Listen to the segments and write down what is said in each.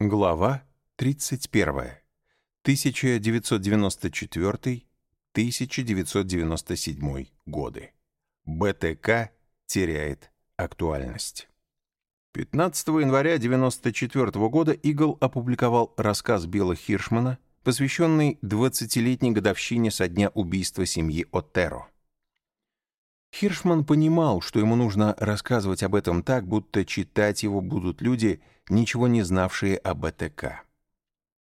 Глава 31. 1994-1997 годы. БТК теряет актуальность. 15 января 1994 года Игл опубликовал рассказ Билла Хиршмана, посвященный 20-летней годовщине со дня убийства семьи Отеро. Хиршман понимал, что ему нужно рассказывать об этом так, будто читать его будут люди, ничего не знавшие о БТК.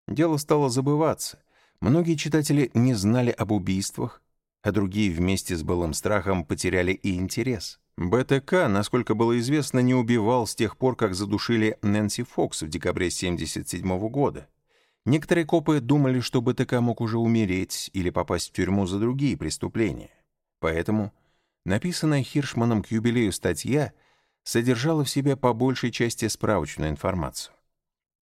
Дело стало забываться. Многие читатели не знали об убийствах, а другие вместе с былым страхом потеряли и интерес. БТК, насколько было известно, не убивал с тех пор, как задушили Нэнси Фокс в декабре 1977 года. Некоторые копы думали, что БТК мог уже умереть или попасть в тюрьму за другие преступления. Поэтому Написанная Хиршманом к юбилею статья содержала в себе по большей части справочную информацию.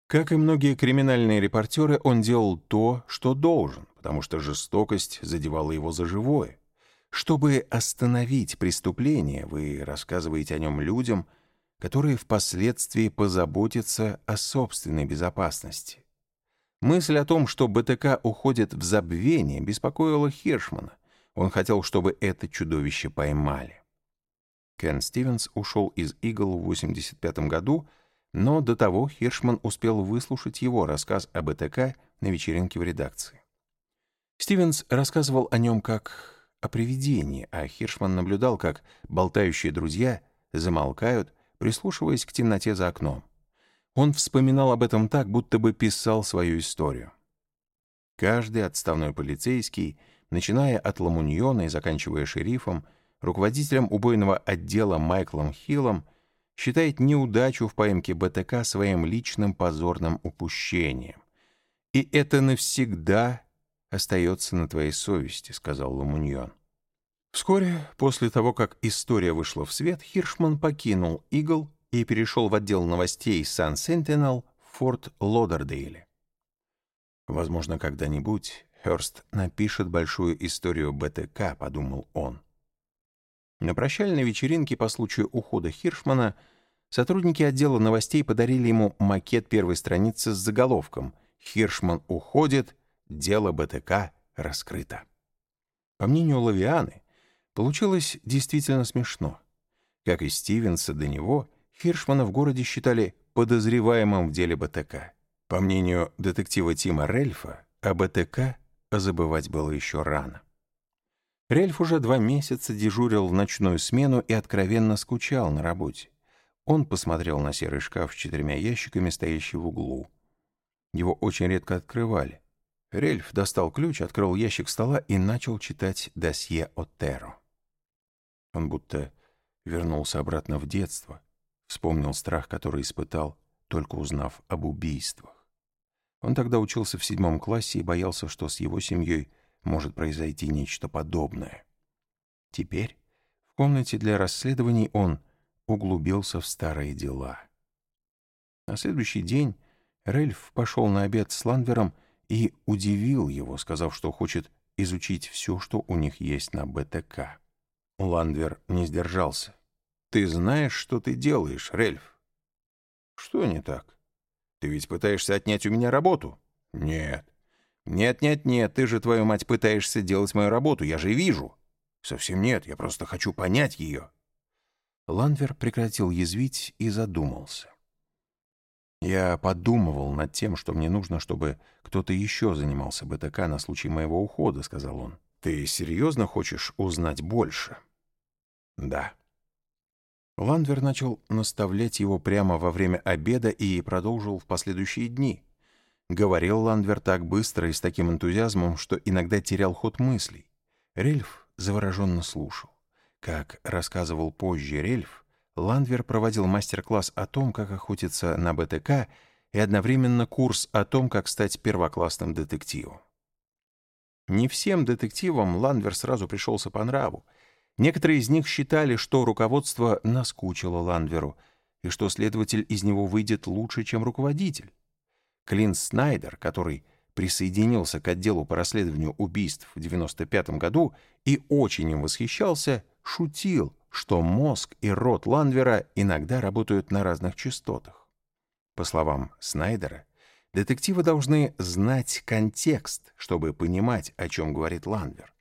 Как и многие криминальные репортеры, он делал то, что должен, потому что жестокость задевала его за живое. Чтобы остановить преступление, вы рассказываете о нем людям, которые впоследствии позаботятся о собственной безопасности. Мысль о том, что БТК уходит в забвение, беспокоила Хиршмана. Он хотел, чтобы это чудовище поймали. Кен Стивенс ушел из «Игл» в 1985 году, но до того Хиршман успел выслушать его рассказ об ЭТК на вечеринке в редакции. Стивенс рассказывал о нем как о привидении, а Хиршман наблюдал, как болтающие друзья замолкают, прислушиваясь к темноте за окном. Он вспоминал об этом так, будто бы писал свою историю. Каждый отставной полицейский — начиная от Ламуньона и заканчивая шерифом, руководителем убойного отдела Майклом Хиллом, считает неудачу в поимке БТК своим личным позорным упущением. «И это навсегда остается на твоей совести», — сказал Ламуньон. Вскоре после того, как история вышла в свет, Хиршман покинул «Игл» и перешел в отдел новостей «Сан-Сентинел» в Форт Лодердейле. Возможно, когда-нибудь Хёрст напишет большую историю БТК, подумал он. На прощальной вечеринке по случаю ухода Хиршмана сотрудники отдела новостей подарили ему макет первой страницы с заголовком «Хиршман уходит, дело БТК раскрыто». По мнению Лавианы, получилось действительно смешно. Как и Стивенса до него, Хиршмана в городе считали подозреваемым в деле БТК. По мнению детектива Тима Рельфа, о БТК забывать было еще рано. Рельф уже два месяца дежурил в ночную смену и откровенно скучал на работе. Он посмотрел на серый шкаф с четырьмя ящиками, стоящий в углу. Его очень редко открывали. Рельф достал ключ, открыл ящик стола и начал читать досье Отеро. Он будто вернулся обратно в детство, вспомнил страх, который испытал, только узнав об убийствах. Он тогда учился в седьмом классе и боялся, что с его семьей может произойти нечто подобное. Теперь в комнате для расследований он углубился в старые дела. На следующий день Рельф пошел на обед с Ланвером и удивил его, сказав, что хочет изучить все, что у них есть на БТК. Ландвер не сдержался. «Ты знаешь, что ты делаешь, Рельф?» «Что не так?» Ты ведь пытаешься отнять у меня работу? Нет. Нет, нет, нет, ты же, твою мать, пытаешься делать мою работу, я же вижу. Совсем нет, я просто хочу понять ее. Ланвер прекратил язвить и задумался. Я подумывал над тем, что мне нужно, чтобы кто-то еще занимался БТК на случай моего ухода, сказал он. Ты серьезно хочешь узнать больше? Да. Ландвер начал наставлять его прямо во время обеда и продолжил в последующие дни. Говорил Ландвер так быстро и с таким энтузиазмом, что иногда терял ход мыслей. Рельф завороженно слушал. Как рассказывал позже Рельф, Ландвер проводил мастер-класс о том, как охотиться на БТК, и одновременно курс о том, как стать первоклассным детективом. Не всем детективам Ландвер сразу пришелся по нраву, Некоторые из них считали, что руководство наскучило Ландверу, и что следователь из него выйдет лучше, чем руководитель. Клин Снайдер, который присоединился к отделу по расследованию убийств в 1995 году и очень им восхищался, шутил, что мозг и рот Ландвера иногда работают на разных частотах. По словам Снайдера, Детективы должны знать контекст, чтобы понимать, о чем говорит Ландвер.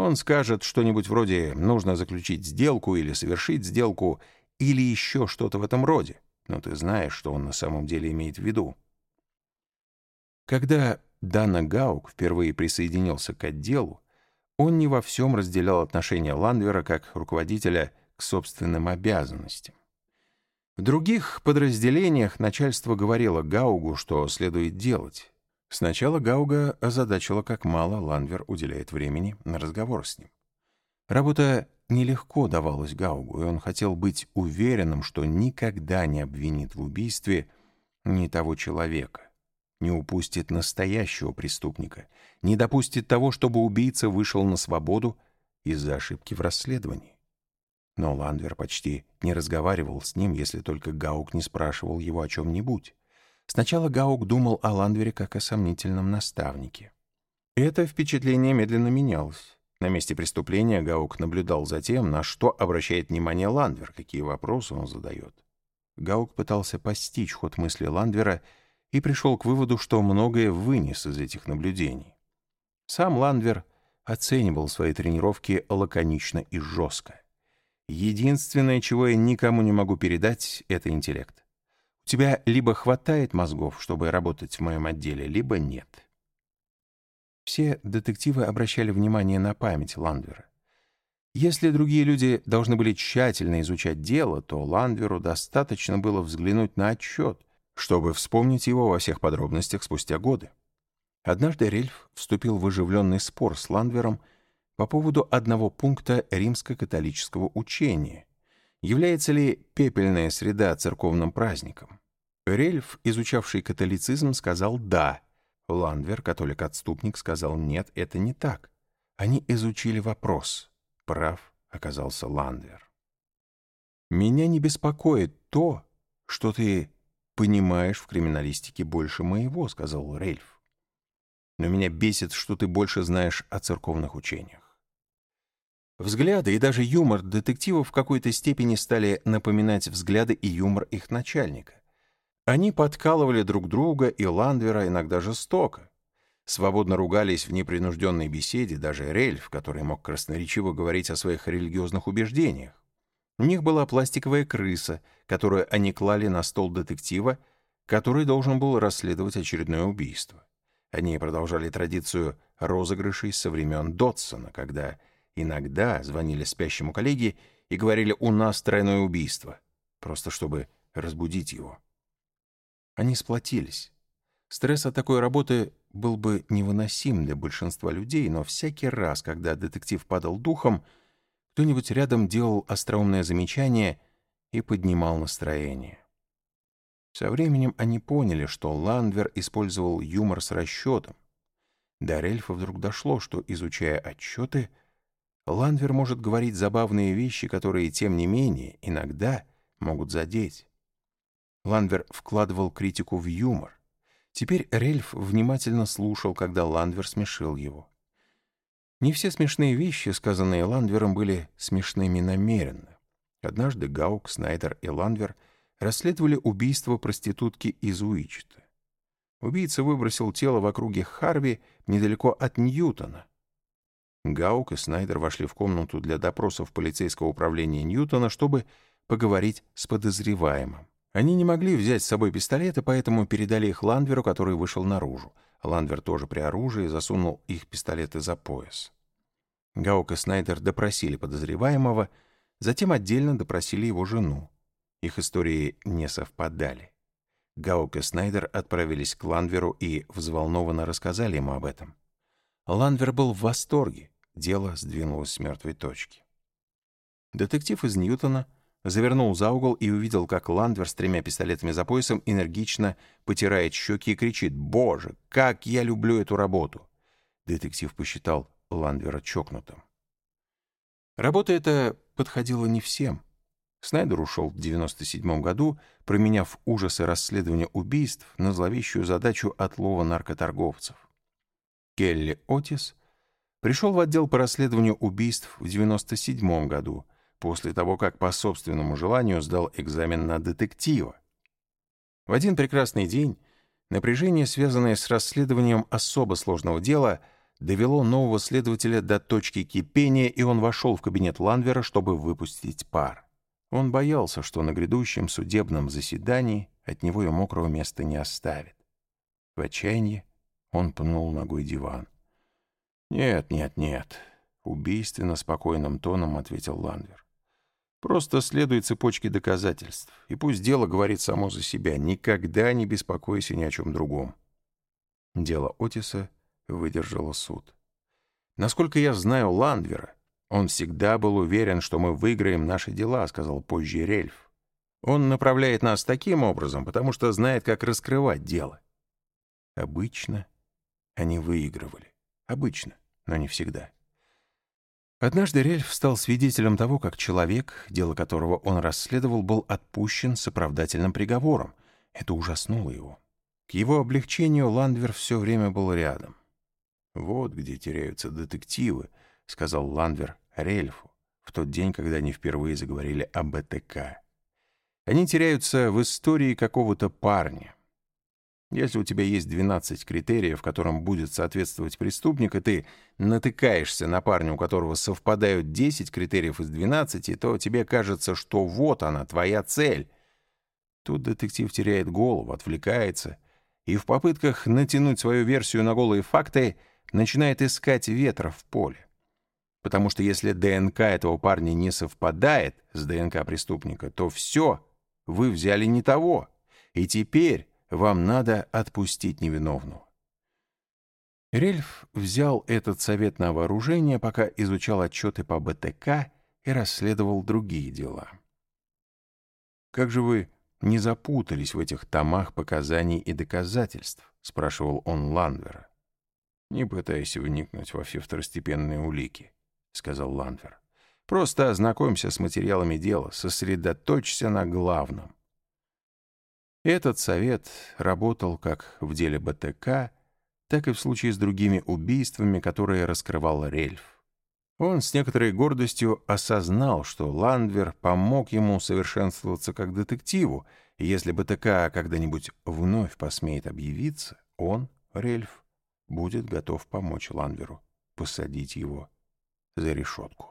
Он скажет что-нибудь вроде «нужно заключить сделку» или «совершить сделку» или еще что-то в этом роде, но ты знаешь, что он на самом деле имеет в виду. Когда Дана Гаук впервые присоединился к отделу, он не во всем разделял отношения Ландвера как руководителя к собственным обязанностям. В других подразделениях начальство говорило Гаугу, что следует делать. Сначала Гауга озадачила, как мало Ландвер уделяет времени на разговор с ним. Работа нелегко давалась Гаугу, и он хотел быть уверенным, что никогда не обвинит в убийстве ни того человека, не упустит настоящего преступника, не допустит того, чтобы убийца вышел на свободу из-за ошибки в расследовании. Но Ландвер почти не разговаривал с ним, если только Гаук не спрашивал его о чем-нибудь. Сначала Гаук думал о Ландвере как о сомнительном наставнике. Это впечатление медленно менялось. На месте преступления Гаук наблюдал за тем, на что обращает внимание Ландвер, какие вопросы он задает. Гаук пытался постичь ход мысли Ландвера и пришел к выводу, что многое вынес из этих наблюдений. Сам Ландвер оценивал свои тренировки лаконично и жестко. Единственное, чего я никому не могу передать, — это интеллект. Тебя либо хватает мозгов, чтобы работать в моем отделе, либо нет. Все детективы обращали внимание на память Ландвера. Если другие люди должны были тщательно изучать дело, то Ландверу достаточно было взглянуть на отчет, чтобы вспомнить его во всех подробностях спустя годы. Однажды Рельф вступил в оживленный спор с Ландвером по поводу одного пункта римско-католического учения. Является ли пепельная среда церковным праздником? Рельф, изучавший католицизм, сказал «да». Ландвер, католик-отступник, сказал «нет, это не так». Они изучили вопрос. Прав оказался Ландвер. «Меня не беспокоит то, что ты понимаешь в криминалистике больше моего», — сказал Рельф. «Но меня бесит, что ты больше знаешь о церковных учениях. Взгляды и даже юмор детективов в какой-то степени стали напоминать взгляды и юмор их начальника. Они подкалывали друг друга и Ландвера иногда жестоко. Свободно ругались в непринужденной беседе даже Рельф, который мог красноречиво говорить о своих религиозных убеждениях. У них была пластиковая крыса, которую они клали на стол детектива, который должен был расследовать очередное убийство. Они продолжали традицию розыгрышей со времен Дотсона, когда Иногда звонили спящему коллеге и говорили «у нас тройное убийство», просто чтобы разбудить его. Они сплотились. Стресс от такой работы был бы невыносим для большинства людей, но всякий раз, когда детектив падал духом, кто-нибудь рядом делал остроумное замечание и поднимал настроение. Со временем они поняли, что Ландвер использовал юмор с расчетом. До Рельфа вдруг дошло, что, изучая отчеты, Ландвер может говорить забавные вещи, которые, тем не менее, иногда могут задеть. Ландвер вкладывал критику в юмор. Теперь Рельф внимательно слушал, когда Ландвер смешил его. Не все смешные вещи, сказанные Ландвером, были смешными намеренно. Однажды Гаук, Снайдер и Ландвер расследовали убийство проститутки из Уичета. Убийца выбросил тело в округе Харви недалеко от Ньютона, Гаук и Снайдер вошли в комнату для допросов полицейского управления Ньютона, чтобы поговорить с подозреваемым. Они не могли взять с собой пистолеты, поэтому передали их Ландверу, который вышел наружу. Ландвер тоже при оружии засунул их пистолеты за пояс. Гаук и Снайдер допросили подозреваемого, затем отдельно допросили его жену. Их истории не совпадали. Гаук и Снайдер отправились к Ландверу и взволнованно рассказали ему об этом. Ландвер был в восторге. Дело сдвинулось с мертвой точки. Детектив из Ньютона завернул за угол и увидел, как Ландвер с тремя пистолетами за поясом энергично потирает щеки и кричит «Боже, как я люблю эту работу!» Детектив посчитал Ландвера чокнутым. Работа эта подходила не всем. Снайдер ушел в 97 году, променяв ужасы расследования убийств на зловещую задачу отлова наркоторговцев. Келли Отис пришел в отдел по расследованию убийств в 1997 году, после того, как по собственному желанию сдал экзамен на детектива. В один прекрасный день Напряжение, связанное с расследованием особо сложного дела, довело нового следователя до точки кипения, и он вошел в кабинет Ланвера, чтобы выпустить пар. Он боялся, что на грядущем судебном заседании от него и мокрого места не оставит. В отчаянии он пнул ногой диван. «Нет, нет, нет», — убийственно спокойным тоном ответил Ланвер. «Просто следуй цепочке доказательств, и пусть дело говорит само за себя. Никогда не беспокойся ни о чем другом». Дело Отиса выдержало суд. «Насколько я знаю Ландвера, он всегда был уверен, что мы выиграем наши дела», — сказал позже Рельф. «Он направляет нас таким образом, потому что знает, как раскрывать дело». Обычно они выигрывали. Обычно, но не всегда. Однажды Рельф стал свидетелем того, как человек, дело которого он расследовал, был отпущен с оправдательным приговором. Это ужаснуло его. К его облегчению Ландвер все время был рядом. «Вот где теряются детективы», — сказал Ландвер Рельфу в тот день, когда они впервые заговорили о БТК. «Они теряются в истории какого-то парня. Если у тебя есть 12 критериев, которым будет соответствовать преступник, и ты натыкаешься на парня, у которого совпадают 10 критериев из 12, то тебе кажется, что вот она, твоя цель. Тут детектив теряет голову, отвлекается, и в попытках натянуть свою версию на голые факты начинает искать ветра в поле. Потому что если ДНК этого парня не совпадает с ДНК преступника, то все, вы взяли не того. И теперь вам надо отпустить невиновного. Рельф взял этот совет на вооружение, пока изучал отчеты по БТК и расследовал другие дела. «Как же вы не запутались в этих томах показаний и доказательств?» — спрашивал он Ландвера. «Не пытайся вникнуть во все второстепенные улики», — сказал Ландвер. «Просто ознакомься с материалами дела, сосредоточься на главном. Этот совет работал как в деле БТК, так и в случае с другими убийствами, которые раскрывал Рельф. Он с некоторой гордостью осознал, что Ландвер помог ему совершенствоваться как детективу, и если БТК когда-нибудь вновь посмеет объявиться, он, Рельф, будет готов помочь Ландверу посадить его за решетку.